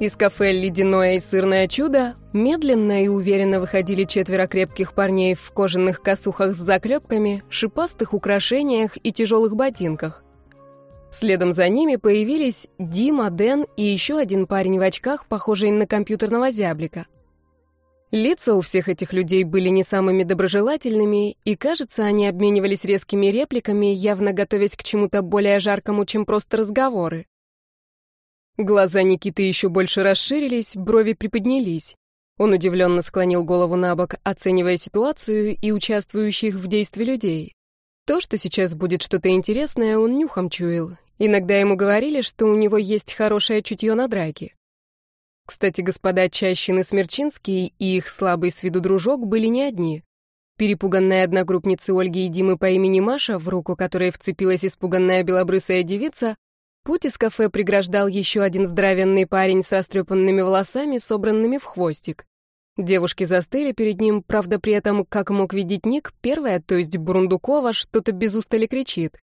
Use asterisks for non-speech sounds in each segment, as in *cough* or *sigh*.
Из кафе «Ледяное и сырное чудо» медленно и уверенно выходили четверо крепких парней в кожаных косухах с заклепками, шипастых украшениях и тяжелых ботинках. Следом за ними появились Дима, Дэн и еще один парень в очках, похожий на компьютерного зяблика. Лица у всех этих людей были не самыми доброжелательными, и, кажется, они обменивались резкими репликами, явно готовясь к чему-то более жаркому, чем просто разговоры. Глаза Никиты еще больше расширились, брови приподнялись. Он удивленно склонил голову на бок, оценивая ситуацию и участвующих в действии людей. То, что сейчас будет что-то интересное, он нюхом чуял. Иногда ему говорили, что у него есть хорошее чутье на драки. Кстати, господа Чащин и Смерчинский и их слабый с виду дружок были не одни. Перепуганная одногруппницы Ольги и Димы по имени Маша, в руку которой вцепилась испуганная белобрысая девица, Путь из кафе преграждал еще один здоровенный парень с растрепанными волосами, собранными в хвостик. Девушки застыли перед ним, правда, при этом, как мог видеть Ник, первая, то есть Бурундукова, что-то без устали кричит.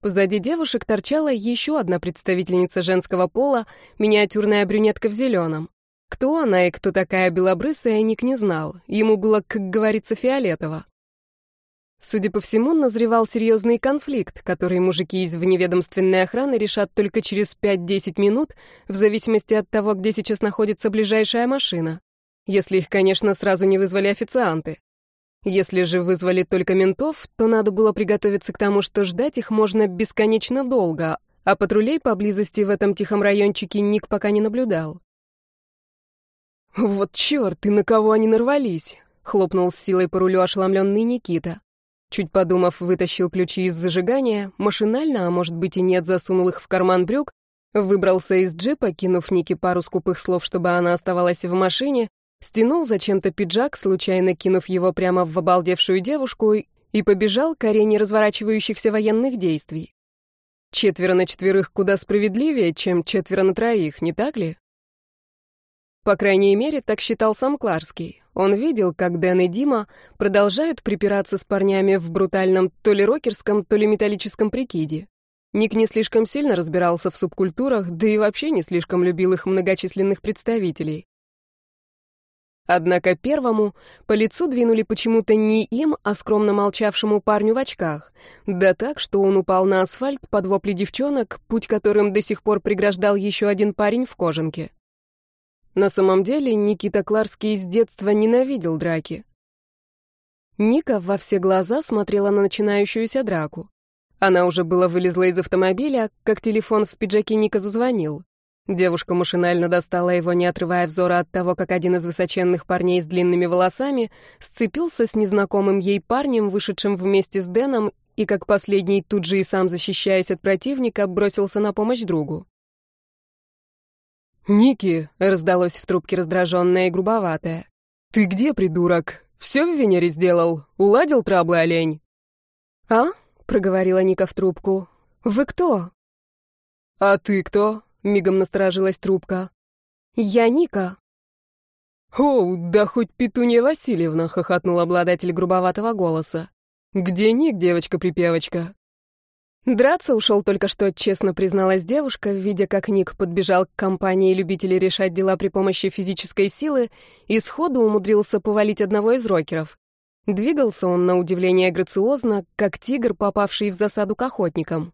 Позади девушек торчала еще одна представительница женского пола, миниатюрная брюнетка в зеленом. Кто она и кто такая белобрысая, Ник не знал. Ему было, как говорится, фиолетово. Судя по всему, назревал серьезный конфликт, который мужики из вневедомственной охраны решат только через 5-10 минут, в зависимости от того, где сейчас находится ближайшая машина. Если их, конечно, сразу не вызвали официанты. Если же вызвали только ментов, то надо было приготовиться к тому, что ждать их можно бесконечно долго, а патрулей поблизости в этом тихом райончике Ник пока не наблюдал. «Вот черт, и на кого они нарвались!» — хлопнул с силой по рулю ошеломленный Никита. Чуть подумав, вытащил ключи из зажигания, машинально, а может быть и нет, засунул их в карман брюк, выбрался из джипа, кинув Нике пару скупых слов, чтобы она оставалась в машине, стянул зачем-то пиджак, случайно кинув его прямо в обалдевшую девушку, и побежал к арене разворачивающихся военных действий. Четверо на четверых куда справедливее, чем четверо на троих, не так ли? По крайней мере, так считал сам Кларский. Он видел, как Дэн и Дима продолжают припираться с парнями в брутальном то ли рокерском, то ли металлическом прикиде. Ник не слишком сильно разбирался в субкультурах, да и вообще не слишком любил их многочисленных представителей. Однако первому по лицу двинули почему-то не им, а скромно молчавшему парню в очках. Да так, что он упал на асфальт под вопли девчонок, путь которым до сих пор преграждал еще один парень в кожанке. На самом деле Никита Кларский с детства ненавидел драки. Ника во все глаза смотрела на начинающуюся драку. Она уже было вылезла из автомобиля, как телефон в пиджаке Ника зазвонил. Девушка машинально достала его, не отрывая взора от того, как один из высоченных парней с длинными волосами сцепился с незнакомым ей парнем, вышедшим вместе с Дэном, и как последний, тут же и сам защищаясь от противника, бросился на помощь другу. «Ники!» — раздалось в трубке раздраженное и грубоватое. «Ты где, придурок? Все в Венере сделал? Уладил траблы, олень?» «А?» — проговорила Ника в трубку. «Вы кто?» «А ты кто?» — мигом насторожилась трубка. «Я Ника». «О, да хоть Петунья Васильевна!» — хохотнул обладатель грубоватого голоса. «Где Ник, девочка-припевочка?» Драться ушел только что, честно призналась девушка, видя, как Ник подбежал к компании любителей решать дела при помощи физической силы и сходу умудрился повалить одного из рокеров. Двигался он, на удивление, грациозно, как тигр, попавший в засаду к охотникам.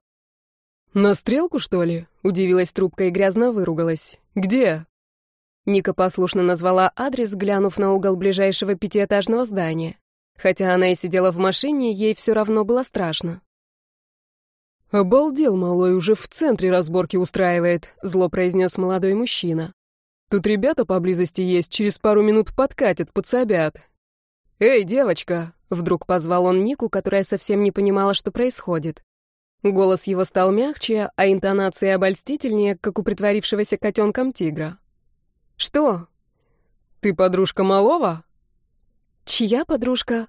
«На стрелку, что ли?» — удивилась трубка и грязно выругалась. «Где?» Ника послушно назвала адрес, глянув на угол ближайшего пятиэтажного здания. Хотя она и сидела в машине, ей все равно было страшно. «Обалдел, малой, уже в центре разборки устраивает», — зло произнес молодой мужчина. «Тут ребята поблизости есть, через пару минут подкатят, подсобят». «Эй, девочка!» — вдруг позвал он Нику, которая совсем не понимала, что происходит. Голос его стал мягче, а интонации обольстительнее, как у притворившегося котенком тигра. «Что?» «Ты подружка малого?» «Чья подружка?»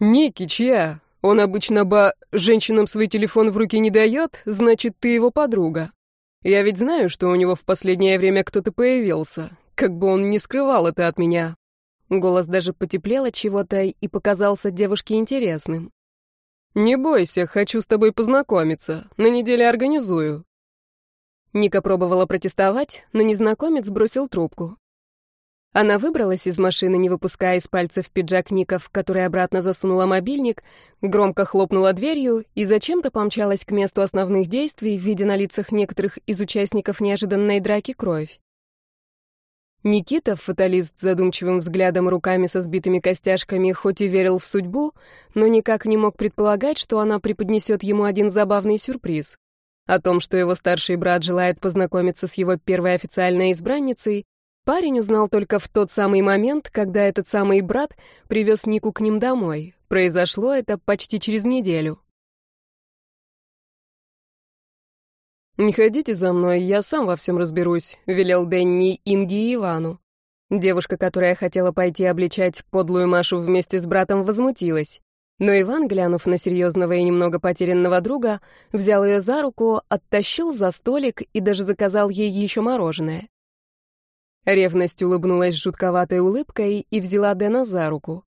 «Ники, чья?» Он обычно ба женщинам свой телефон в руки не дает, значит, ты его подруга. Я ведь знаю, что у него в последнее время кто-то появился, как бы он не скрывал это от меня. Голос даже потеплел от чего-то и показался девушке интересным. Не бойся, хочу с тобой познакомиться. На неделе организую. Ника пробовала протестовать, но незнакомец бросил трубку. Она выбралась из машины, не выпуская из пальцев пиджак Ника, в который обратно засунула мобильник, громко хлопнула дверью и зачем-то помчалась к месту основных действий, видя на лицах некоторых из участников неожиданной драки кровь. Никита, фаталист задумчивым взглядом руками со сбитыми костяшками, хоть и верил в судьбу, но никак не мог предполагать, что она преподнесет ему один забавный сюрприз. О том, что его старший брат желает познакомиться с его первой официальной избранницей, Парень узнал только в тот самый момент, когда этот самый брат привез Нику к ним домой. Произошло это почти через неделю. «Не ходите за мной, я сам во всем разберусь», — велел Дэнни Инги и Ивану. Девушка, которая хотела пойти обличать подлую Машу вместе с братом, возмутилась. Но Иван, глянув на серьезного и немного потерянного друга, взял ее за руку, оттащил за столик и даже заказал ей еще мороженое. Ревность улыбнулась жутковатой улыбкой и взяла Дэна за руку.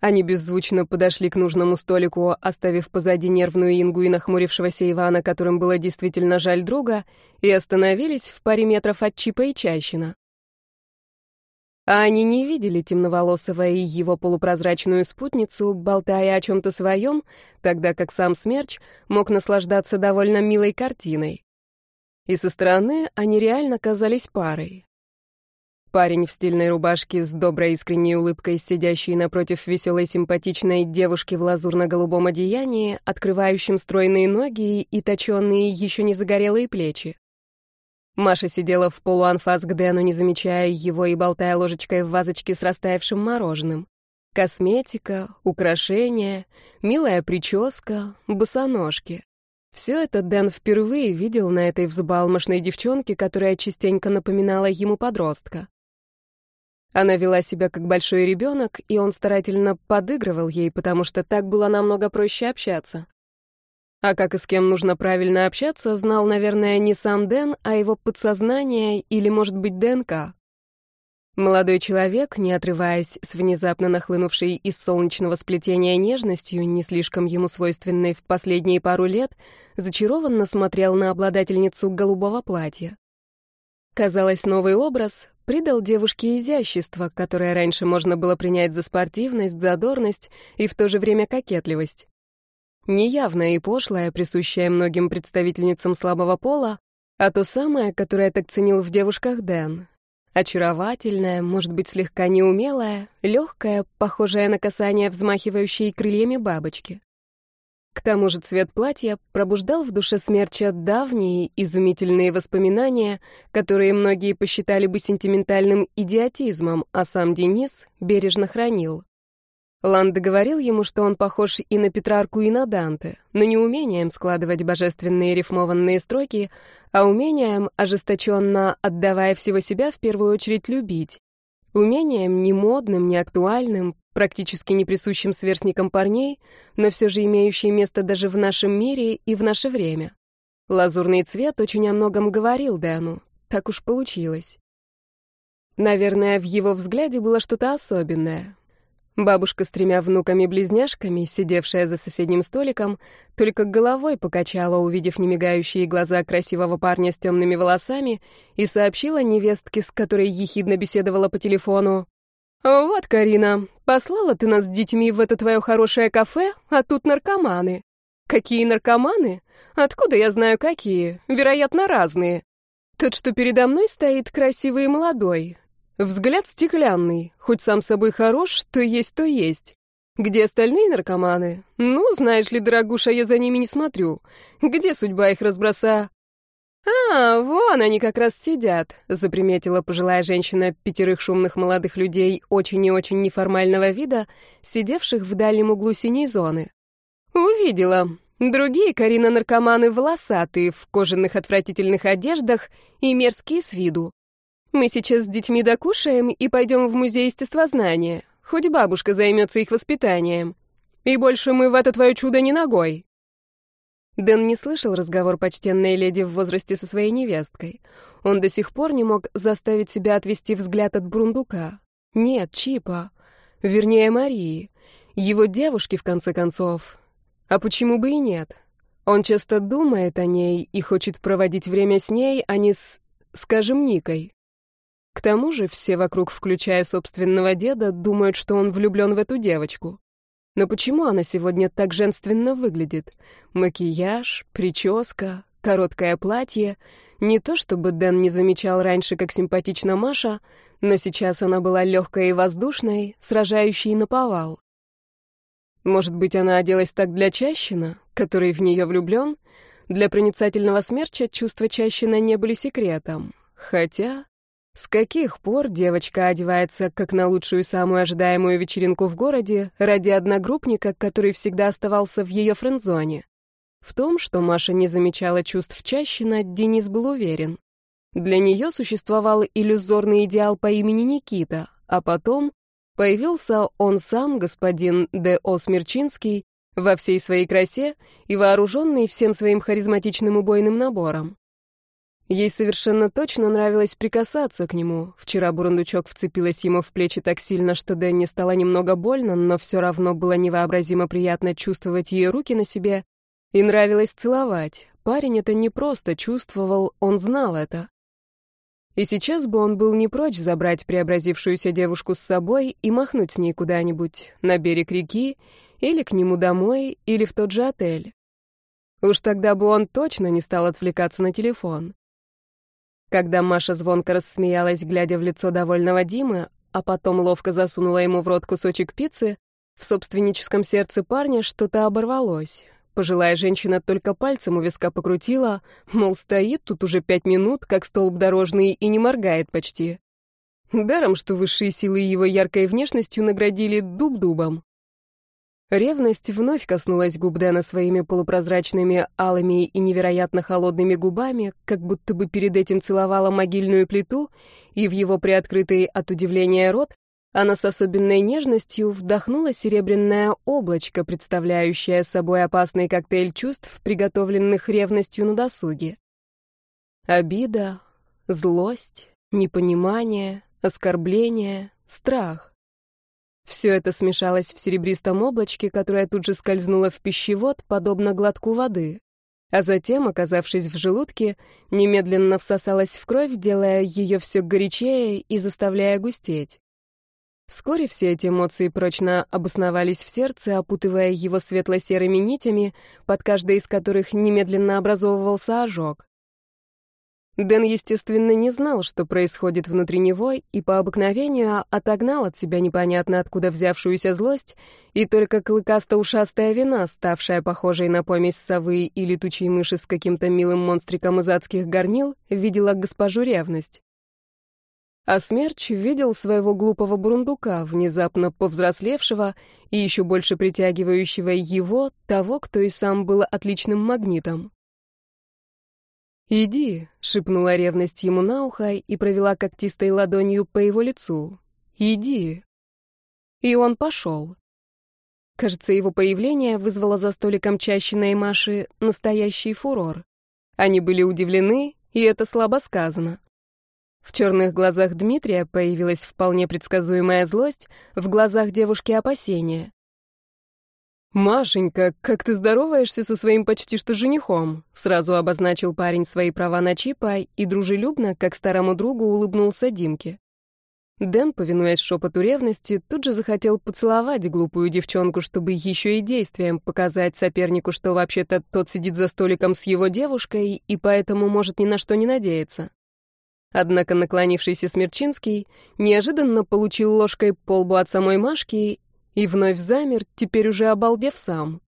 Они беззвучно подошли к нужному столику, оставив позади нервную Ингу и нахмурившегося Ивана, которым было действительно жаль друга, и остановились в паре метров от Чипа и Чащина. А они не видели темноволосого и его полупрозрачную спутницу, болтая о чем-то своем, тогда как сам Смерч мог наслаждаться довольно милой картиной. И со стороны они реально казались парой. Парень в стильной рубашке с доброй искренней улыбкой, сидящий напротив веселой симпатичной девушки в лазурно-голубом одеянии, открывающим стройные ноги и точенные еще не загорелые плечи. Маша сидела в полуанфас к Дэну, не замечая его и болтая ложечкой в вазочке с растаявшим мороженым. Косметика, украшения, милая прическа, босоножки. Все это Дэн впервые видел на этой взбалмошной девчонке, которая частенько напоминала ему подростка. Она вела себя как большой ребенок, и он старательно подыгрывал ей, потому что так было намного проще общаться. А как и с кем нужно правильно общаться, знал, наверное, не сам Дэн, а его подсознание или, может быть, ДНК. Молодой человек, не отрываясь с внезапно нахлынувшей из солнечного сплетения нежностью, не слишком ему свойственной в последние пару лет, зачарованно смотрел на обладательницу голубого платья. Казалось, новый образ придал девушке изящество, которое раньше можно было принять за спортивность, задорность и в то же время кокетливость. Неявное и пошлое, присущее многим представительницам слабого пола, а то самое, которое так ценил в девушках Дэн. Очаровательное, может быть, слегка неумелое, легкое, похожее на касание взмахивающей крыльями бабочки. К тому же цвет платья пробуждал в душе смерча давние, изумительные воспоминания, которые многие посчитали бы сентиментальным идиотизмом, а сам Денис бережно хранил. Ланд говорил ему, что он похож и на Петрарку, и на Данте, но не умением складывать божественные рифмованные строки, а умением, ожесточенно отдавая всего себя, в первую очередь любить. Умением не модным, не актуальным, практически не присущим сверстникам парней, но все же имеющий место даже в нашем мире и в наше время. Лазурный цвет очень о многом говорил Дэну, так уж получилось. Наверное, в его взгляде было что-то особенное. Бабушка с тремя внуками-близняшками, сидевшая за соседним столиком, только головой покачала, увидев немигающие глаза красивого парня с темными волосами, и сообщила невестке, с которой ехидно беседовала по телефону. «Вот, Карина, послала ты нас с детьми в это твое хорошее кафе, а тут наркоманы». «Какие наркоманы? Откуда я знаю, какие? Вероятно, разные. Тот, что передо мной стоит, красивый и молодой. Взгляд стеклянный, хоть сам собой хорош, то есть, то есть. Где остальные наркоманы? Ну, знаешь ли, дорогуша, я за ними не смотрю. Где судьба их разброса? «А, вон они как раз сидят», — заприметила пожилая женщина пятерых шумных молодых людей очень и очень неформального вида, сидевших в дальнем углу синей зоны. «Увидела. Другие Карина-наркоманы волосатые, в кожаных отвратительных одеждах и мерзкие с виду. Мы сейчас с детьми докушаем и пойдем в музей естествознания. Хоть бабушка займется их воспитанием. И больше мы в это твое чудо не ногой». Дэн не слышал разговор почтенной леди в возрасте со своей невесткой. Он до сих пор не мог заставить себя отвести взгляд от Брундука. Нет, Чипа. Вернее, Марии. Его девушки, в конце концов. А почему бы и нет? Он часто думает о ней и хочет проводить время с ней, а не с, скажем, Никой. К тому же все вокруг, включая собственного деда, думают, что он влюблен в эту девочку. Но почему она сегодня так женственно выглядит? Макияж, прическа, короткое платье. Не то чтобы Дэн не замечал раньше, как симпатична Маша, но сейчас она была легкой и воздушной, сражающей на повал. Может быть, она оделась так для Чащина, который в нее влюблен? Для проницательного смерча чувства Чащина не были секретом. Хотя... С каких пор девочка одевается как на лучшую самую ожидаемую вечеринку в городе ради одногруппника, который всегда оставался в ее френдзоне? В том, что Маша не замечала чувств Чащина, Денис был уверен. Для нее существовал иллюзорный идеал по имени Никита, а потом появился он сам, господин Д.О. Смерчинский, во всей своей красе и вооруженный всем своим харизматичным убойным набором. Ей совершенно точно нравилось прикасаться к нему. Вчера Бурундучок вцепилась ему в плечи так сильно, что Дэнни стало немного больно, но все равно было невообразимо приятно чувствовать ее руки на себе, и нравилось целовать. Парень это не просто чувствовал, он знал это. И сейчас бы он был не прочь забрать преобразившуюся девушку с собой и махнуть с ней куда-нибудь, на берег реки, или к нему домой, или в тот же отель. Уж тогда бы он точно не стал отвлекаться на телефон. Когда Маша звонко рассмеялась, глядя в лицо довольного Димы, а потом ловко засунула ему в рот кусочек пиццы, в собственническом сердце парня что-то оборвалось. Пожилая женщина только пальцем у виска покрутила, мол, стоит тут уже пять минут, как столб дорожный, и не моргает почти. Даром, что высшие силы его яркой внешностью наградили дуб-дубом. Ревность вновь коснулась губ Дэна своими полупрозрачными, алыми и невероятно холодными губами, как будто бы перед этим целовала могильную плиту, и в его приоткрытый от удивления рот она с особенной нежностью вдохнула серебряное облачко, представляющее собой опасный коктейль чувств, приготовленных ревностью на досуге. Обида, злость, непонимание, оскорбление, страх. Все это смешалось в серебристом облачке, которое тут же скользнуло в пищевод, подобно глотку воды. А затем, оказавшись в желудке, немедленно всосалось в кровь, делая ее все горячее и заставляя густеть. Вскоре все эти эмоции прочно обосновались в сердце, опутывая его светло-серыми нитями, под каждой из которых немедленно образовывался ожог. Дэн, естественно, не знал, что происходит внутри него, и по обыкновению отогнал от себя непонятно откуда взявшуюся злость, и только клыкасто-ушастая вина, ставшая похожей на помесь совы и летучей мыши с каким-то милым монстриком из адских горнил, видела госпожу ревность. А Смерч видел своего глупого бурундука, внезапно повзрослевшего и еще больше притягивающего его, того, кто и сам был отличным магнитом. «Иди», — шепнула ревность ему на ухо и провела когтистой ладонью по его лицу. «Иди». И он пошел. Кажется, его появление вызвало за столиком Чащина и Маши настоящий фурор. Они были удивлены, и это слабо сказано. В черных глазах Дмитрия появилась вполне предсказуемая злость, в глазах девушки опасение. «Машенька, как ты здороваешься со своим почти что женихом?» Сразу обозначил парень свои права на Чипа и дружелюбно, как старому другу, улыбнулся Димке. Дэн, повинуясь шепоту ревности, тут же захотел поцеловать глупую девчонку, чтобы еще и действием показать сопернику, что вообще-то тот сидит за столиком с его девушкой и поэтому может ни на что не надеяться. Однако наклонившийся Смерчинский неожиданно получил ложкой полбу от самой Машки и вновь замер, теперь уже обалдев сам.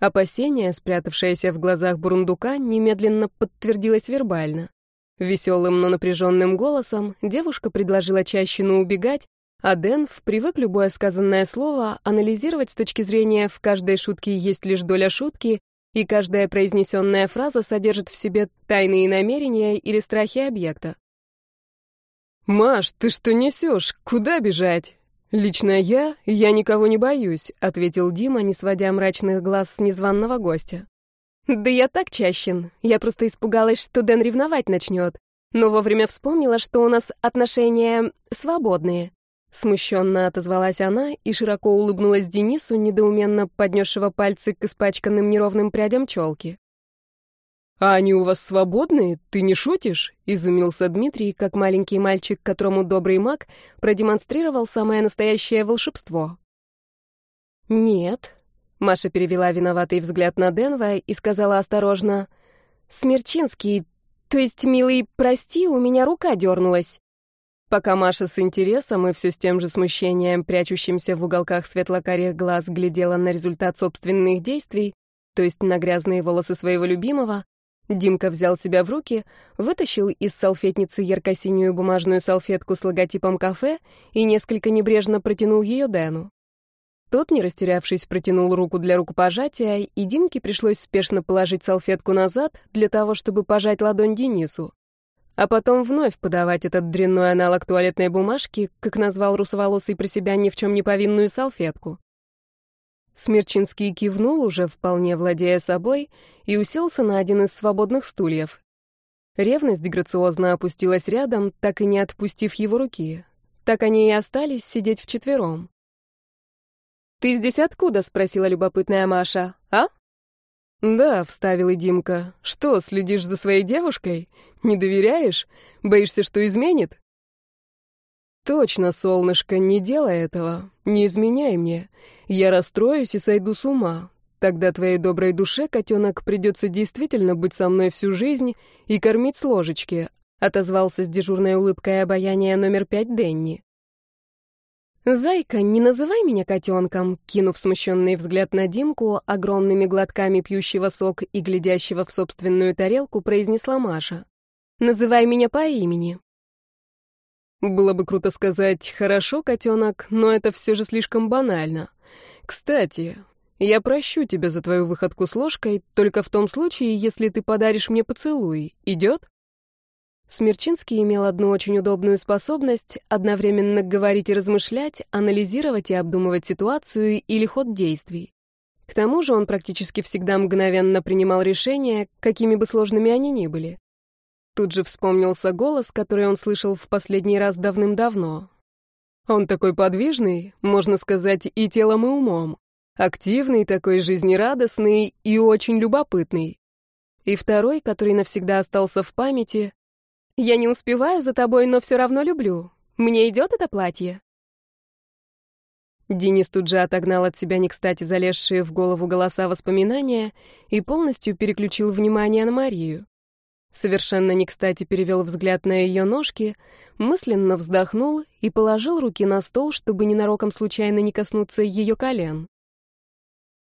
Опасение, спрятавшееся в глазах Бурундука, немедленно подтвердилось вербально. Веселым, но напряженным голосом девушка предложила Чащину убегать, а Дэнф привык любое сказанное слово анализировать с точки зрения «в каждой шутке есть лишь доля шутки», и каждая произнесенная фраза содержит в себе тайные намерения или страхи объекта. «Маш, ты что несешь? Куда бежать?» «Лично я, я никого не боюсь», — ответил Дима, не сводя мрачных глаз с незваного гостя. «Да я так чащен. Я просто испугалась, что Дэн ревновать начнет. Но вовремя вспомнила, что у нас отношения свободные. Смущенно отозвалась она и широко улыбнулась Денису, недоуменно поднесшего пальцы к испачканным неровным прядям челки. «А они у вас свободные? Ты не шутишь?» — изумился Дмитрий, как маленький мальчик, которому добрый маг продемонстрировал самое настоящее волшебство. «Нет», — Маша перевела виноватый взгляд на Денва и сказала осторожно, «Смерчинский, то есть, милый, прости, у меня рука дернулась». Пока Маша с интересом и все с тем же смущением, прячущимся в уголках светло-карих глаз, глядела на результат собственных действий, то есть на грязные волосы своего любимого, Димка взял себя в руки, вытащил из салфетницы ярко-синюю бумажную салфетку с логотипом кафе и несколько небрежно протянул ее Дэну. Тот, не растерявшись, протянул руку для рукопожатия, и Димке пришлось спешно положить салфетку назад для того, чтобы пожать ладонь Денису а потом вновь подавать этот дрянной аналог туалетной бумажки, как назвал русоволосый про себя ни в чем не повинную салфетку. Смерчинский кивнул, уже вполне владея собой, и уселся на один из свободных стульев. Ревность грациозно опустилась рядом, так и не отпустив его руки. Так они и остались сидеть вчетвером. «Ты здесь откуда?» — спросила любопытная Маша. «А?» «Да», — вставил и Димка. «Что, следишь за своей девушкой? Не доверяешь? Боишься, что изменит?» «Точно, солнышко, не делай этого. Не изменяй мне. Я расстроюсь и сойду с ума. Тогда твоей доброй душе, котенок, придется действительно быть со мной всю жизнь и кормить с ложечки», — отозвался с дежурной улыбкой обаяния номер пять Денни. «Зайка, не называй меня котенком», — кинув смущенный взгляд на Димку, огромными глотками пьющего сок и глядящего в собственную тарелку, произнесла Маша. «Называй меня по имени». Было бы круто сказать «хорошо, котенок», но это все же слишком банально. Кстати, я прощу тебя за твою выходку с ложкой только в том случае, если ты подаришь мне поцелуй. Идет? Смерчинский имел одну очень удобную способность одновременно говорить и размышлять, анализировать и обдумывать ситуацию или ход действий. К тому же он практически всегда мгновенно принимал решения, какими бы сложными они ни были. Тут же вспомнился голос, который он слышал в последний раз давным-давно. Он такой подвижный, можно сказать, и телом, и умом. Активный, такой жизнерадостный и очень любопытный. И второй, который навсегда остался в памяти, я не успеваю за тобой, но все равно люблю. Мне идет это платье?» Денис тут же отогнал от себя не кстати залезшие в голову голоса воспоминания и полностью переключил внимание на Марию. Совершенно не кстати перевел взгляд на ее ножки, мысленно вздохнул и положил руки на стол, чтобы ненароком случайно не коснуться ее колен.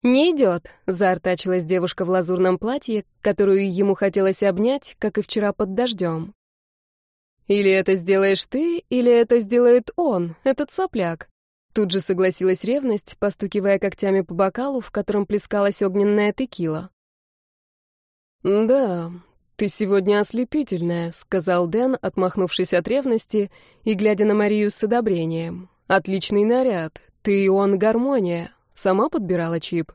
«Не идет», — заортачилась девушка в лазурном платье, которую ему хотелось обнять, как и вчера под дождем. Или это сделаешь ты, или это сделает он, этот сопляк. Тут же согласилась ревность, постукивая когтями по бокалу, в котором плескалась огненная текила. «Да, ты сегодня ослепительная», — сказал Дэн, отмахнувшись от ревности и глядя на Марию с одобрением. «Отличный наряд. Ты и он гармония. Сама подбирала чип?»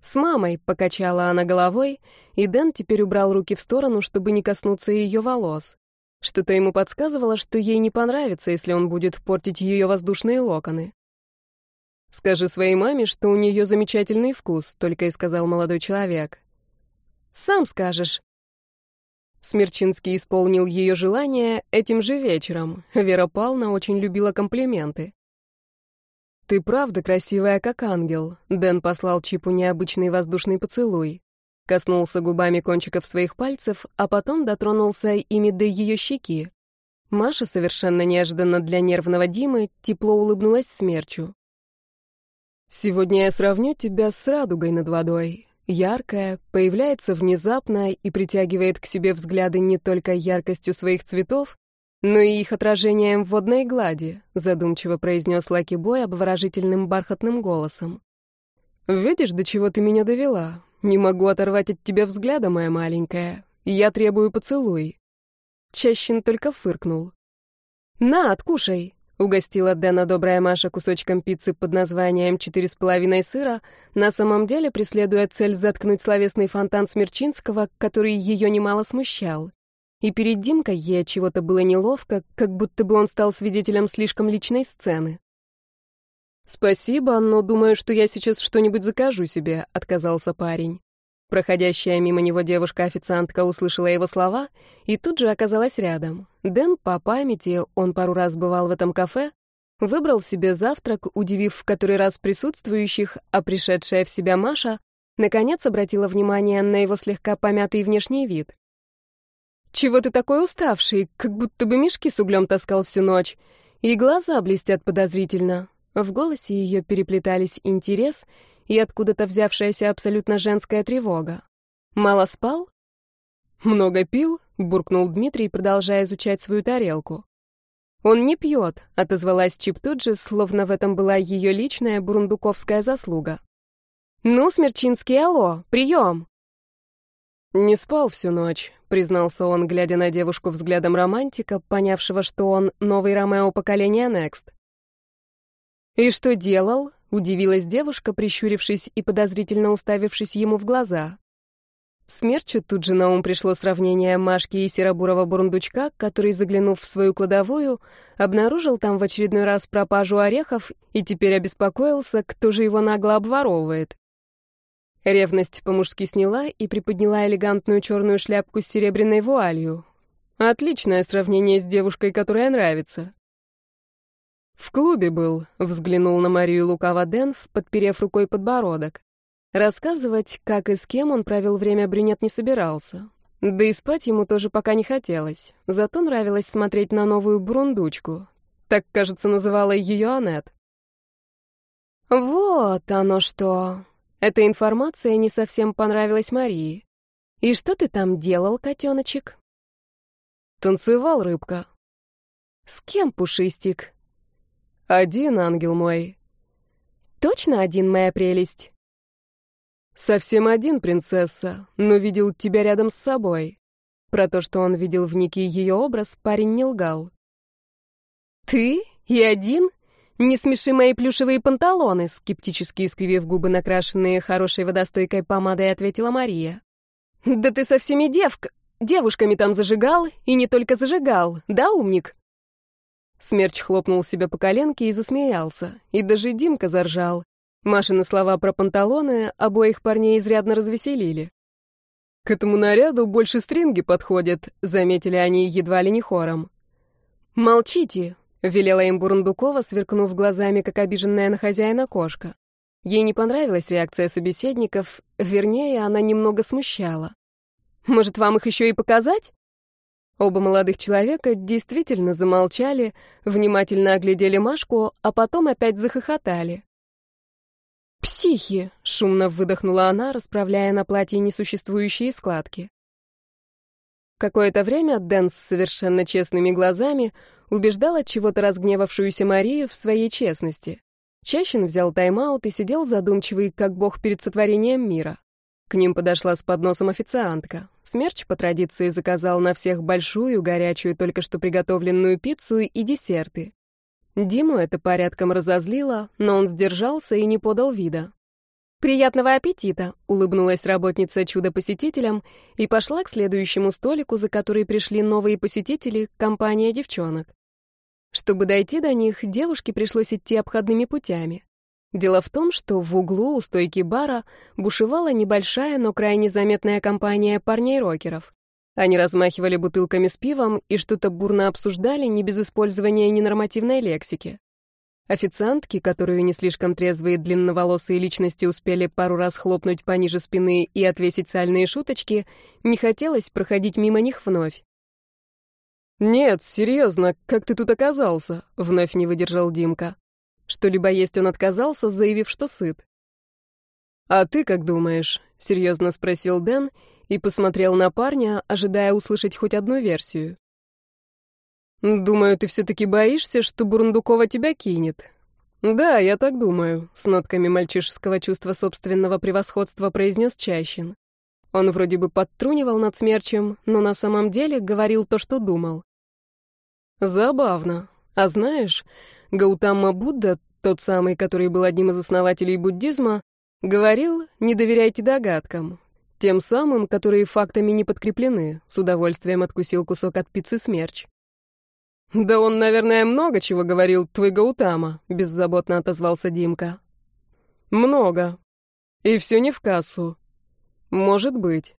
«С мамой», — покачала она головой, и Дэн теперь убрал руки в сторону, чтобы не коснуться ее волос. Что-то ему подсказывало, что ей не понравится, если он будет портить ее воздушные локоны. «Скажи своей маме, что у нее замечательный вкус», — только и сказал молодой человек. «Сам скажешь». Смерчинский исполнил ее желание этим же вечером. Вера Павловна очень любила комплименты. «Ты правда красивая, как ангел», — Дэн послал Чипу необычный воздушный поцелуй. Коснулся губами кончиков своих пальцев, а потом дотронулся ими до ее щеки. Маша, совершенно неожиданно для нервного Димы, тепло улыбнулась смерчу. «Сегодня я сравню тебя с радугой над водой. Яркая, появляется внезапно и притягивает к себе взгляды не только яркостью своих цветов, но и их отражением в водной глади», задумчиво произнес Лаки Бой обворожительным бархатным голосом. «Видишь, до чего ты меня довела? Не могу оторвать от тебя взгляда, моя маленькая. Я требую поцелуй. Чащин только фыркнул. «На, откушай!» — угостила Дэна добрая Маша кусочком пиццы под названием «Четыре с половиной сыра», на самом деле преследуя цель заткнуть словесный фонтан Смерчинского, который ее немало смущал. И перед Димкой ей чего-то было неловко, как будто бы он стал свидетелем слишком личной сцены. «Спасибо, но думаю, что я сейчас что-нибудь закажу себе», — отказался парень. Проходящая мимо него девушка-официантка услышала его слова и тут же оказалась рядом. Дэн по памяти, он пару раз бывал в этом кафе, выбрал себе завтрак, удивив в который раз присутствующих, а пришедшая в себя Маша наконец обратила внимание на его слегка помятый внешний вид. «Чего ты такой уставший, как будто бы мешки с углем таскал всю ночь, и глаза блестят подозрительно». В голосе ее переплетались интерес и откуда-то взявшаяся абсолютно женская тревога. «Мало спал?» «Много пил?» — буркнул Дмитрий, продолжая изучать свою тарелку. «Он не пьет», — отозвалась Чип тут же, словно в этом была ее личная бурундуковская заслуга. «Ну, Смерчинский, алло, прием!» «Не спал всю ночь», — признался он, глядя на девушку взглядом романтика, понявшего, что он новый Ромео поколения Next. «И что делал?» — удивилась девушка, прищурившись и подозрительно уставившись ему в глаза. Смерчу тут же на ум пришло сравнение Машки и серобурого бурундучка, который, заглянув в свою кладовую, обнаружил там в очередной раз пропажу орехов и теперь обеспокоился, кто же его нагло обворовывает. Ревность по-мужски сняла и приподняла элегантную черную шляпку с серебряной вуалью. Отличное сравнение с девушкой, которая нравится. «В клубе был», — взглянул на Марию лукаво Денф, подперев рукой подбородок. Рассказывать, как и с кем он провел время, брюнет не собирался. Да и спать ему тоже пока не хотелось. Зато нравилось смотреть на новую бурундучку. Так, кажется, называла ее Аннет. «Вот оно что!» Эта информация не совсем понравилась Марии. «И что ты там делал, котеночек?» «Танцевал, рыбка». «С кем, Пушистик?» Один, ангел мой. Точно один, моя прелесть? Совсем один, принцесса, но видел тебя рядом с собой. Про то, что он видел в Нике ее образ, парень не лгал. Ты? И один? Не смеши мои плюшевые панталоны, скептически искривив губы, накрашенные хорошей водостойкой помадой, ответила Мария. Да ты со всеми девк... девушками там зажигал, и не только зажигал, да, умник? Смерч хлопнул себя по коленке и засмеялся. И даже Димка заржал. Машины слова про панталоны обоих парней изрядно развеселили. «К этому наряду больше стринги подходят», — заметили они едва ли не хором. «Молчите», — велела им Бурундукова, сверкнув глазами, как обиженная на хозяина кошка. Ей не понравилась реакция собеседников, вернее, она немного смущала. «Может, вам их еще и показать?» Оба молодых человека действительно замолчали, внимательно оглядели Машку, а потом опять захохотали. «Психи!» — шумно выдохнула она, расправляя на платье несуществующие складки. Какое-то время Дэн с совершенно честными глазами убеждал от чего-то разгневавшуюся Марию в своей честности. Чащин взял тайм-аут и сидел задумчивый, как бог перед сотворением мира. К ним подошла с подносом официантка. Смерч по традиции заказал на всех большую, горячую, только что приготовленную пиццу и десерты. Диму это порядком разозлило, но он сдержался и не подал вида. «Приятного аппетита!» — улыбнулась работница чудо-посетителям и пошла к следующему столику, за который пришли новые посетители, компания девчонок. Чтобы дойти до них, девушке пришлось идти обходными путями. Дело в том, что в углу у стойки бара бушевала небольшая, но крайне заметная компания парней-рокеров. Они размахивали бутылками с пивом и что-то бурно обсуждали, не без использования ненормативной лексики. Официантки, которую не слишком трезвые длинноволосые личности успели пару раз хлопнуть пониже спины и отвесить сальные шуточки, не хотелось проходить мимо них вновь. «Нет, серьезно, как ты тут оказался?» — вновь не выдержал Димка. Что-либо есть он отказался, заявив, что сыт. «А ты как думаешь?» — серьезно спросил Дэн и посмотрел на парня, ожидая услышать хоть одну версию. «Думаю, ты все-таки боишься, что Бурундукова тебя кинет». «Да, я так думаю», — с нотками мальчишеского чувства собственного превосходства произнес Чащин. Он вроде бы подтрунивал над смерчем, но на самом деле говорил то, что думал. «Забавно. А знаешь, Гаутама Будда, тот самый, который был одним из основателей буддизма, говорил, не доверяйте догадкам. Тем самым, которые фактами не подкреплены, с удовольствием откусил кусок от пиццы смерч. «Да он, наверное, много чего говорил, твой Гаутама», — беззаботно отозвался Димка. «Много. И все не в кассу. Может быть».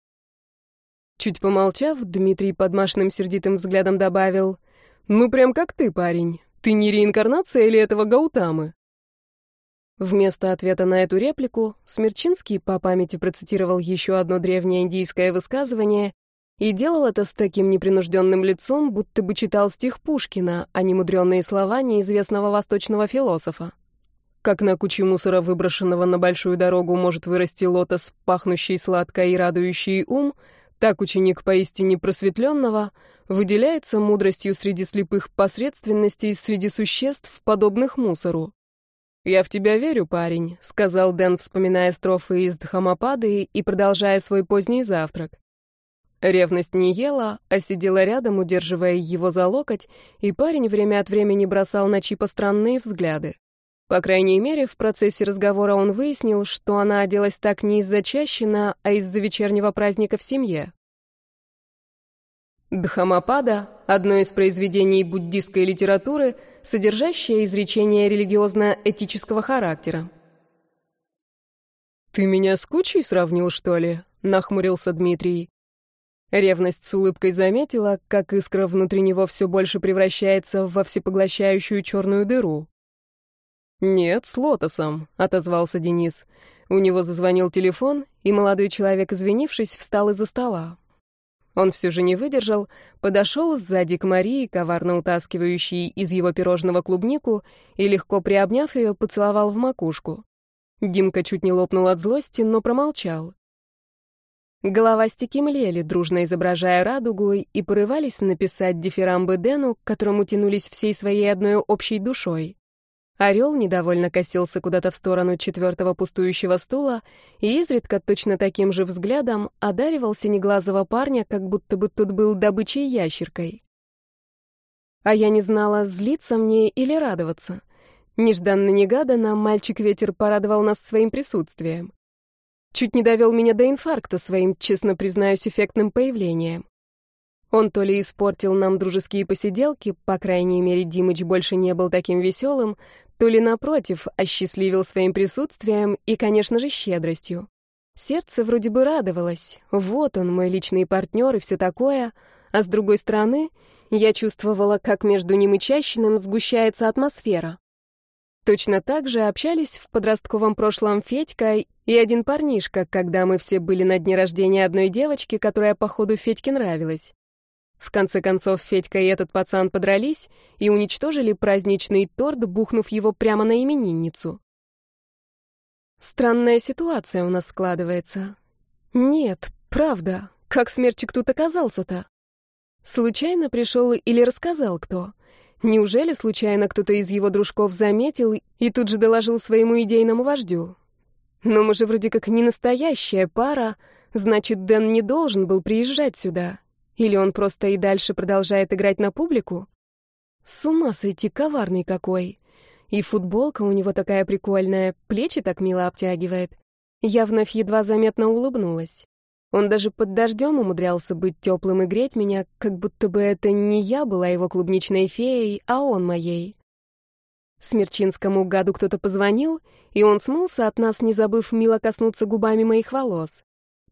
Чуть помолчав, Дмитрий подмашенным сердитым взглядом добавил, «Ну, прям как ты, парень. Ты не реинкарнация или этого Гаутамы?» Вместо ответа на эту реплику Смерчинский по памяти процитировал еще одно древнее индийское высказывание и делал это с таким непринужденным лицом, будто бы читал стих Пушкина, а не мудренные слова неизвестного восточного философа. Как на куче мусора, выброшенного на большую дорогу, может вырасти лотос, пахнущий сладко и радующий ум, так ученик поистине просветленного выделяется мудростью среди слепых посредственностей, среди существ, подобных мусору. «Я в тебя верю, парень», — сказал Дэн, вспоминая строфы из Дхамапады и продолжая свой поздний завтрак. Ревность не ела, а сидела рядом, удерживая его за локоть, и парень время от времени бросал на Чипа странные взгляды. По крайней мере, в процессе разговора он выяснил, что она оделась так не из-за чащина, а из-за вечернего праздника в семье. Дхамапада — одно из произведений буддистской литературы, содержащее изречение религиозно-этического характера. «Ты меня с кучей сравнил, что ли?» — нахмурился Дмитрий. Ревность с улыбкой заметила, как искра внутри него все больше превращается во всепоглощающую черную дыру. «Нет, с лотосом», — отозвался Денис. У него зазвонил телефон, и молодой человек, извинившись, встал из-за стола. Он все же не выдержал, подошел сзади к Марии, коварно утаскивающей из его пирожного клубнику, и, легко приобняв ее, поцеловал в макушку. Димка чуть не лопнул от злости, но промолчал. Головастики млели, дружно изображая радугу, и порывались написать дифирамбы Дэну, к которому тянулись всей своей одной общей душой. Орел недовольно косился куда-то в сторону четвертого пустующего стула и изредка точно таким же взглядом одаривал синеглазого парня, как будто бы тот был добычей ящеркой. А я не знала, злиться мне или радоваться. Нежданно-негаданно мальчик-ветер порадовал нас своим присутствием. Чуть не довел меня до инфаркта своим, честно признаюсь, эффектным появлением. Он то ли испортил нам дружеские посиделки, по крайней мере, Димыч больше не был таким веселым, то ли, напротив, осчастливил своим присутствием и, конечно же, щедростью. Сердце вроде бы радовалось. Вот он, мой личный партнер и все такое. А с другой стороны, я чувствовала, как между ним и Чащиным сгущается атмосфера. Точно так же общались в подростковом прошлом Федька и один парнишка, когда мы все были на дне рождения одной девочки, которая, походу, Федьке нравилась. В конце концов, Федька и этот пацан подрались и уничтожили праздничный торт, бухнув его прямо на именинницу. Странная ситуация у нас складывается. Нет, правда, как смерчик тут оказался-то? Случайно пришел или рассказал кто? Неужели случайно кто-то из его дружков заметил и тут же доложил своему идейному вождю? Но мы же вроде как не настоящая пара, значит, Дэн не должен был приезжать сюда. Или он просто и дальше продолжает играть на публику? С ума сойти, коварный какой. И футболка у него такая прикольная, плечи так мило обтягивает. Я вновь едва заметно улыбнулась. Он даже под дождем умудрялся быть теплым и греть меня, как будто бы это не я была его клубничной феей, а он моей. Смерчинскому гаду кто-то позвонил, и он смылся от нас, не забыв мило коснуться губами моих волос.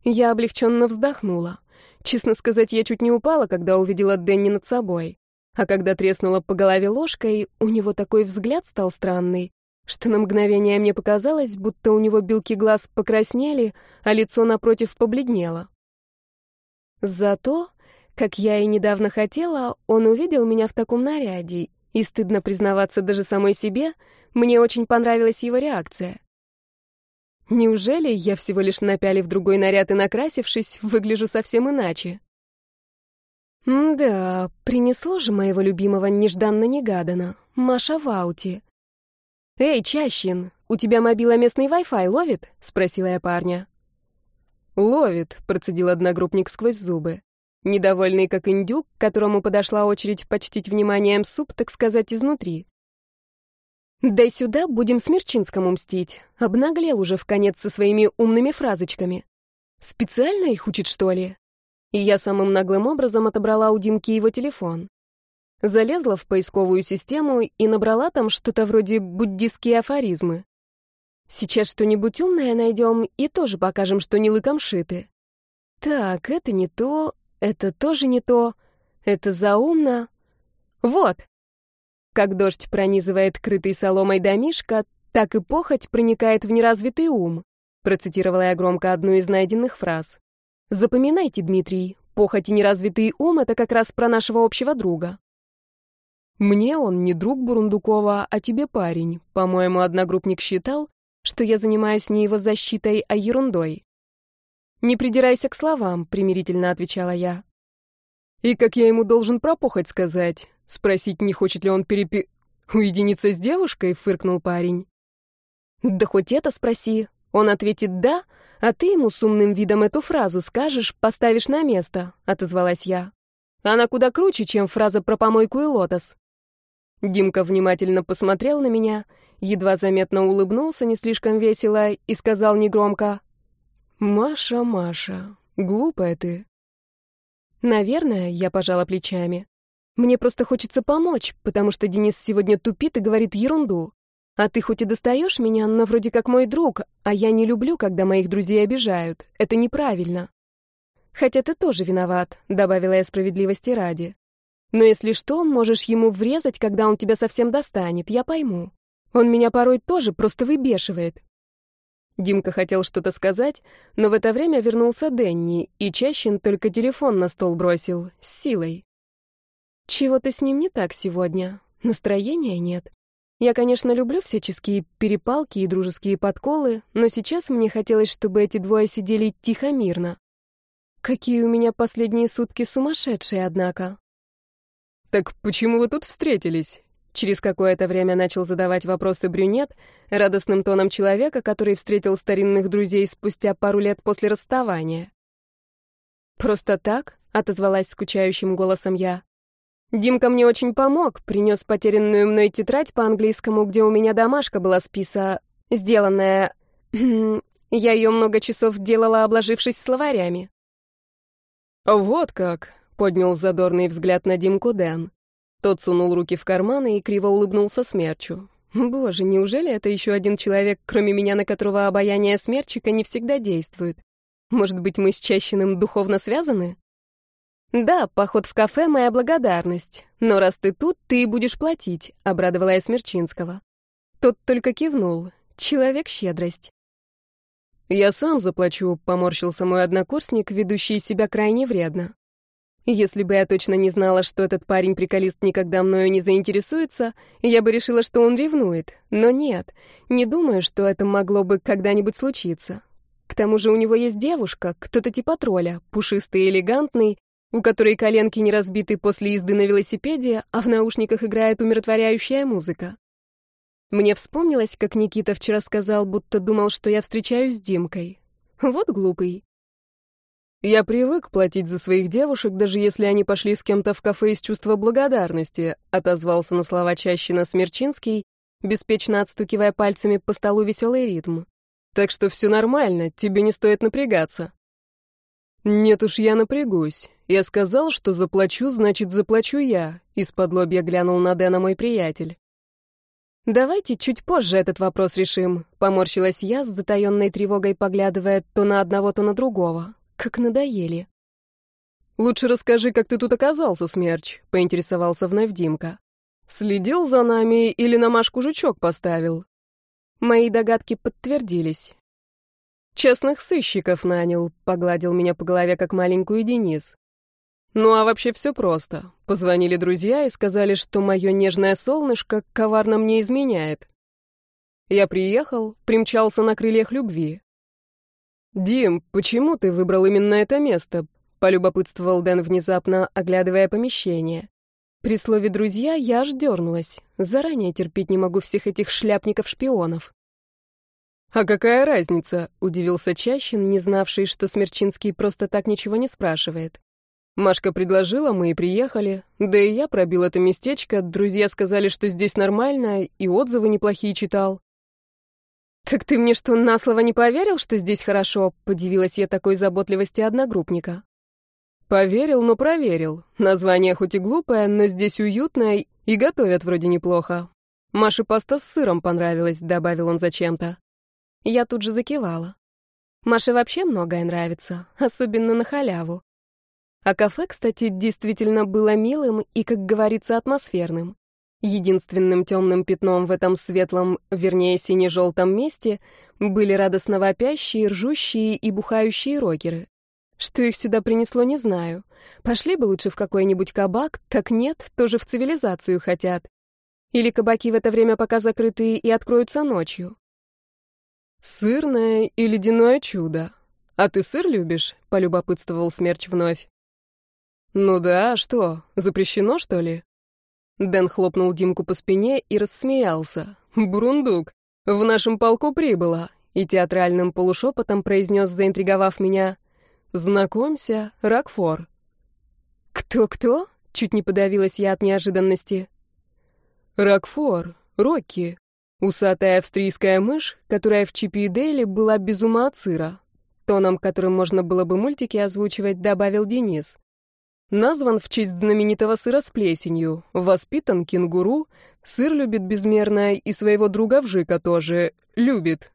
Я облегченно вздохнула. Честно сказать, я чуть не упала, когда увидела Дэнни над собой. А когда треснула по голове ложкой, у него такой взгляд стал странный, что на мгновение мне показалось, будто у него белки глаз покраснели, а лицо напротив побледнело. Зато, как я и недавно хотела, он увидел меня в таком наряде, и, стыдно признаваться даже самой себе, мне очень понравилась его реакция. Неужели я всего лишь напялив другой наряд и накрасившись, выгляжу совсем иначе? да, принесло же моего любимого нежданно-негаданно. Маша в ауте. «Эй, Чащин, у тебя мобила местный Wi-Fi ловит?» — спросила я парня. «Ловит», — процедил одногруппник сквозь зубы. Недовольный как индюк, которому подошла очередь почтить вниманием суп, так сказать, изнутри. «Дай сюда, будем Смерчинскому мстить», — обнаглел уже в конец со своими умными фразочками. Специально их учит, что ли? И я самым наглым образом отобрала у Димки его телефон. Залезла в поисковую систему и набрала там что-то вроде буддистские афоризмы. Сейчас что-нибудь умное найдем и тоже покажем, что не лыком шиты. Так, это не то, это тоже не то, это заумно. Вот. Как дождь пронизывает крытый соломой домишко, так и похоть проникает в неразвитый ум, процитировала я громко одну из найденных фраз. Запоминайте, Дмитрий, похоть и неразвитый ум — это как раз про нашего общего друга. Мне он не друг Бурундукова, а тебе парень. По-моему, одногруппник считал, что я занимаюсь не его защитой, а ерундой. «Не придирайся к словам», — примирительно отвечала я. «И как я ему должен про похоть сказать? Спросить, не хочет ли он перепи... уединиться с девушкой?» — фыркнул парень. «Да хоть это спроси. Он ответит «да», а ты ему с умным видом эту фразу скажешь, поставишь на место», — отозвалась я. «Она куда круче, чем фраза про помойку и лотос». Димка внимательно посмотрел на меня, едва заметно улыбнулся не слишком весело и сказал негромко «Маша, Маша, глупая ты». «Наверное», — я пожала плечами. «Мне просто хочется помочь, потому что Денис сегодня тупит и говорит ерунду. А ты хоть и достаешь меня, но вроде как мой друг, а я не люблю, когда моих друзей обижают. Это неправильно». «Хотя ты тоже виноват», — добавила я справедливости ради. Но если что, можешь ему врезать, когда он тебя совсем достанет, я пойму. Он меня порой тоже просто выбешивает. Димка хотел что-то сказать, но в это время вернулся Денни, и Чащин только телефон на стол бросил, с силой. Чего-то с ним не так сегодня. Настроения нет. Я, конечно, люблю всяческие перепалки и дружеские подколы, но сейчас мне хотелось, чтобы эти двое сидели тихо-мирно. Какие у меня последние сутки сумасшедшие, однако. «Так почему вы тут встретились?» Через какое-то время начал задавать вопросы брюнет, радостным тоном человека, который встретил старинных друзей спустя пару лет после расставания. «Просто так?» — отозвалась скучающим голосом я. «Димка мне очень помог, принес потерянную мной тетрадь по английскому, где у меня домашка была списа... сделанная... *clears throat* я ее много часов делала, обложившись словарями». «Вот как!» Поднял задорный взгляд на Димку Дэн. Тот сунул руки в карманы и криво улыбнулся смерчу. Боже, неужели это еще один человек, кроме меня, на которого обаяние смерчика не всегда действует? Может быть, мы с Чащиным духовно связаны? Да, поход в кафе — моя благодарность. Но раз ты тут, ты и будешь платить, — обрадовала я Смерчинского. Тот только кивнул. Человек щедрость. «Я сам заплачу», — поморщился мой однокурсник, ведущий себя крайне вредно. Если бы я точно не знала, что этот парень-приколист никогда мною не заинтересуется, я бы решила, что он ревнует. Но нет, не думаю, что это могло бы когда-нибудь случиться. К тому же у него есть девушка, кто-то типа тролля, пушистый и элегантный, у которой коленки не разбиты после езды на велосипеде, а в наушниках играет умиротворяющая музыка. Мне вспомнилось, как Никита вчера сказал, будто думал, что я встречаюсь с Димкой. Вот глупый. Я привык платить за своих девушек, даже если они пошли с кем-то в кафе из чувства благодарности, отозвался на слова Чащина Смерчинский, беспечно отстукивая пальцами по столу веселый ритм. Так что все нормально, тебе не стоит напрягаться. Нет уж, я напрягусь. Я сказал, что заплачу, значит, заплачу я, из-под лобья глянул на Дэна мой приятель. «Давайте чуть позже этот вопрос решим», — поморщилась я с затаённой тревогой, поглядывая то на одного, то на другого. Как надоели. «Лучше расскажи, как ты тут оказался, Смерч», — поинтересовался вновь Димка. «Следил за нами или на Машку жучок поставил?» Мои догадки подтвердились. «Честных сыщиков нанял», — погладил меня по голове, как маленькую Денис. «Ну а вообще все просто. Позвонили друзья и сказали, что мое нежное солнышко коварно мне изменяет. Я приехал, примчался на крыльях любви. «Дим, почему ты выбрал именно это место?» — полюбопытствовал Дэн внезапно, оглядывая помещение. При слове «друзья» я аж дернулась. Заранее терпеть не могу всех этих шляпников-шпионов. «А какая разница?» — удивился Чащин, не знавший, что Смерчинский просто так ничего не спрашивает. Машка предложила, мы и приехали. Да и я пробил это местечко, друзья сказали, что здесь нормально, и отзывы неплохие читал. «Так ты мне что, на слово не поверил, что здесь хорошо?» — подивилась я такой заботливости одногруппника. «Поверил, но проверил. Название хоть и глупое, но здесь уютное и готовят вроде неплохо. Маше паста с сыром понравилась», — добавил он зачем-то. Я тут же закивала. Маше вообще многое нравится, особенно на халяву. А кафе, кстати, действительно было милым и, как говорится, атмосферным. Единственным темным пятном в этом светлом, вернее, сине-желтом месте были радостно вопящие, ржущие и бухающие рокеры. Что их сюда принесло, не знаю. Пошли бы лучше в какой-нибудь кабак, так нет, тоже в цивилизацию хотят. Или кабаки в это время пока закрыты и откроются ночью. «Сырное и ледяное чудо. А ты сыр любишь?» — полюбопытствовал Смерч вновь. «Ну да, что, запрещено, что ли?» Дэн хлопнул Димку по спине и рассмеялся. «Бурундук, в нашем полку прибыло!» И театральным полушепотом произнес, заинтриговав меня, «Знакомься, Рокфор». «Кто-кто?» — чуть не подавилась я от неожиданности. «Рокфор, Рокки, усатая австрийская мышь, которая в Чипи и Дейли была без ума от сыра». Тоном, которым можно было бы мультики озвучивать, добавил Денис. Назван в честь знаменитого сыра с плесенью. Воспитан кенгуру. Сыр любит безмерно и своего друга Вжика тоже любит.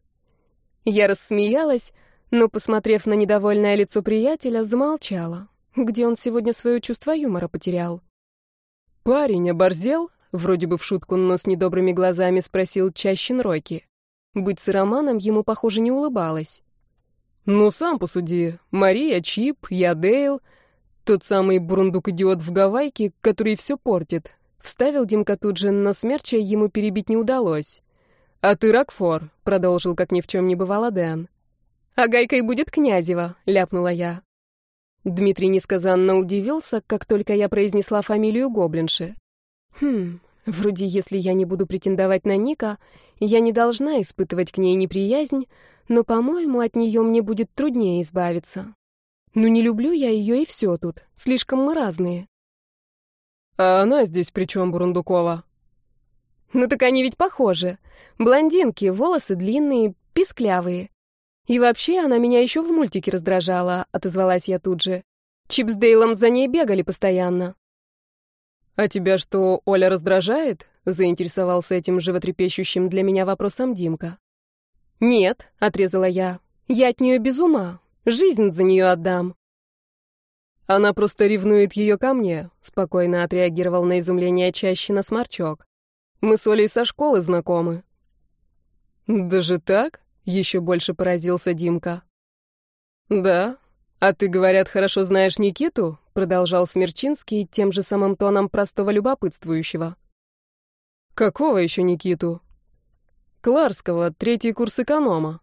Я рассмеялась, но, посмотрев на недовольное лицо приятеля, замолчала. Где он сегодня свое чувство юмора потерял? «Парень оборзел?» — вроде бы в шутку, но с недобрыми глазами спросил Чащин Рокки. Быть сыроманом ему, похоже, не улыбалось. «Ну, сам посуди. Мария, Чип, я Дейл. Тот самый бурундук-идиот в гавайке, который все портит. Вставил Димка тут же, но смерча ему перебить не удалось. «А ты Рокфор», — продолжил, как ни в чем не бывало Дэн. «А гайкой будет Князева», — ляпнула я. Дмитрий несказанно удивился, как только я произнесла фамилию Гоблинши. «Хм, вроде если я не буду претендовать на Ника, я не должна испытывать к ней неприязнь, но, по-моему, от нее мне будет труднее избавиться. Ну не люблю я ее и все тут. Слишком мы разные. А она здесь при чем, Бурундукова? Ну так они ведь похожи. Блондинки, волосы длинные, писклявые. И вообще она меня еще в мультике раздражала, отозвалась я тут же. Чип с Дейлом за ней бегали постоянно. «А тебя что, Оля раздражает?» — заинтересовался этим животрепещущим для меня вопросом Димка. «Нет», — отрезала я, — «я от нее без ума. Жизнь за нее отдам. Она просто ревнует ее ко мне, спокойно отреагировал на изумление чаще на сморчок. Мы с Олей со школы знакомы. Даже так? Еще больше поразился Димка. Да. А ты, говорят, хорошо знаешь Никиту? Продолжал Смерчинский тем же самым тоном простого любопытствующего. Какого еще Никиту? Кларского, третий курс эконома.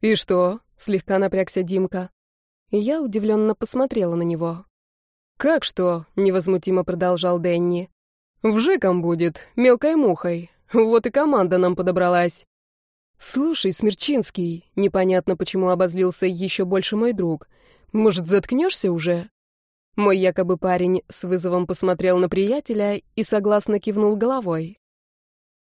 И что? Слегка напрягся Димка. Я удивленно посмотрела на него. «Как что?» — невозмутимо продолжал Дэнни. «Вжиком будет, мелкой мухой. Вот и команда нам подобралась». «Слушай, Смерчинский», — непонятно почему обозлился еще больше мой друг, «может, заткнешься уже?» Мой якобы парень с вызовом посмотрел на приятеля и согласно кивнул головой.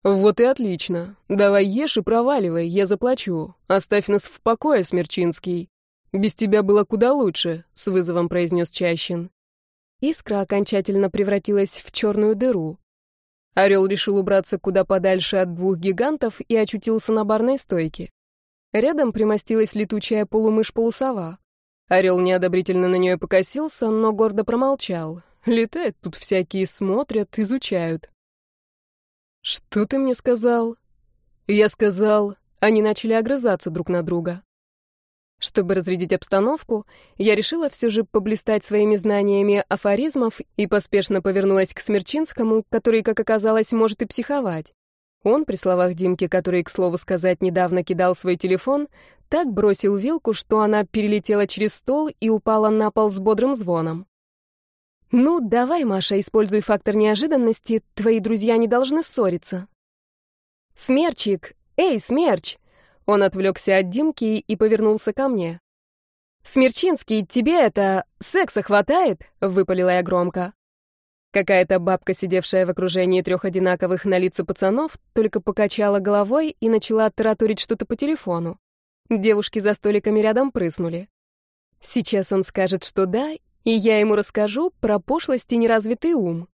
«Вот и отлично. Давай ешь и проваливай, я заплачу. Оставь нас в покое, Смерчинский. Без тебя было куда лучше», — с вызовом произнес Чащин. Искра окончательно превратилась в черную дыру. Орел решил убраться куда подальше от двух гигантов и очутился на барной стойке. Рядом примостилась летучая полумышь-полусова. Орел неодобрительно на нее покосился, но гордо промолчал. Летают тут всякие, смотрят, изучают. «Что ты мне сказал?» Я сказал, они начали огрызаться друг на друга. Чтобы разрядить обстановку, я решила все же поблистать своими знаниями афоризмов и поспешно повернулась к Смерчинскому, который, как оказалось, может и психовать. Он, при словах Димки, который, к слову сказать, недавно кидал свой телефон, так бросил вилку, что она перелетела через стол и упала на пол с бодрым звоном. «Ну, давай, Маша, используй фактор неожиданности, твои друзья не должны ссориться». «Смерчик! Эй, Смерч!» Он отвлекся от Димки и повернулся ко мне. «Смерчинский, тебе это... секса хватает?» — выпалила я громко. Какая-то бабка, сидевшая в окружении трех одинаковых на лица пацанов, только покачала головой и начала тараторить что-то по телефону. Девушки за столиками рядом прыснули. Сейчас он скажет, что да, и я ему расскажу про пошлость и неразвитый ум.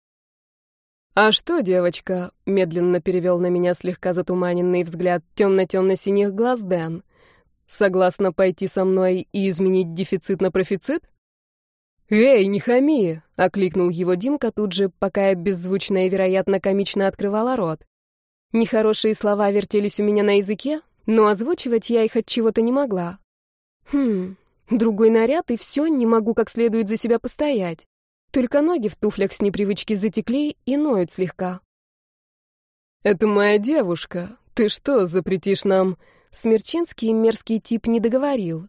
«А что, девочка?» — медленно перевел на меня слегка затуманенный взгляд темно-темно-синих глаз Дэн. «Согласна пойти со мной и изменить дефицит на профицит?» «Эй, не хами!» — окликнул его Димка тут же, пока я беззвучно и, вероятно, комично открывала рот. Нехорошие слова вертелись у меня на языке, но озвучивать я их от чего-то не могла. Хм, другой наряд, и все, не могу как следует за себя постоять. Только ноги в туфлях с непривычки затекли и ноют слегка. «Это моя девушка. Ты что, запретишь нам...» Смерчинский мерзкий тип не договорил.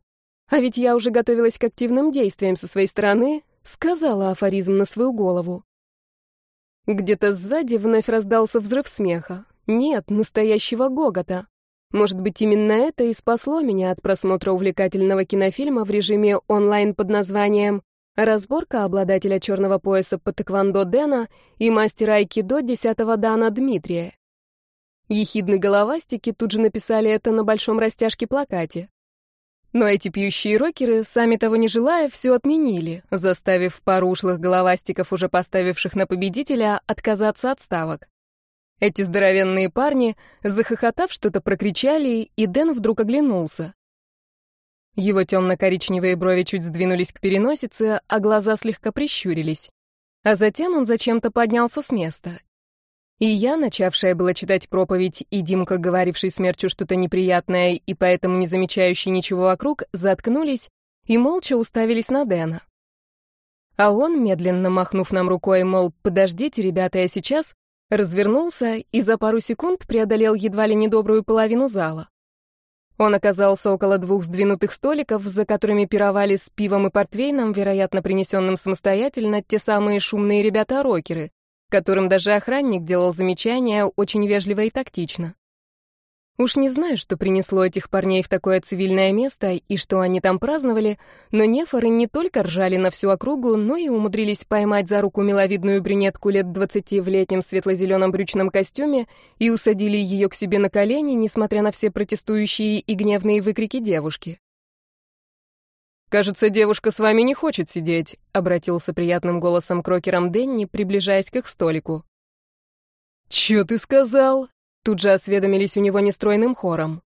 А ведь я уже готовилась к активным действиям со своей стороны, сказала афоризм на свою голову. Где-то сзади вновь раздался взрыв смеха. Нет, настоящего гогота. Может быть, именно это и спасло меня от просмотра увлекательного кинофильма в режиме онлайн под названием «Разборка обладателя черного пояса по тэквондо Дэна и мастера айкидо десятого дана Дмитрия». Ехидны головастики тут же написали это на большом растяжке плакате. Но эти пьющие рокеры, сами того не желая, все отменили, заставив пару ушлых головастиков, уже поставивших на победителя, отказаться от ставок. Эти здоровенные парни, захохотав, что-то прокричали, и Дэн вдруг оглянулся. Его темно-коричневые брови чуть сдвинулись к переносице, а глаза слегка прищурились. А затем он зачем-то поднялся с места и я, начавшая было читать проповедь, и Димка, говоривший смерчу что-то неприятное и поэтому не замечающий ничего вокруг, заткнулись и молча уставились на Дэна. А он, медленно махнув нам рукой, мол, подождите, ребята, я сейчас, развернулся и за пару секунд преодолел едва ли недобрую половину зала. Он оказался около двух сдвинутых столиков, за которыми пировали с пивом и портвейном, вероятно, принесенным самостоятельно, те самые шумные ребята-рокеры, которым даже охранник делал замечания очень вежливо и тактично. Уж не знаю, что принесло этих парней в такое цивильное место и что они там праздновали, но нефоры не только ржали на всю округу, но и умудрились поймать за руку миловидную брюнетку лет двадцати в летнем светло-зеленом брючном костюме и усадили ее к себе на колени, несмотря на все протестующие и гневные выкрики девушки. «Кажется, девушка с вами не хочет сидеть», — обратился приятным голосом крокером Денни, приближаясь к их столику. «Чё ты сказал?» Тут же осведомились у него нестройным хором.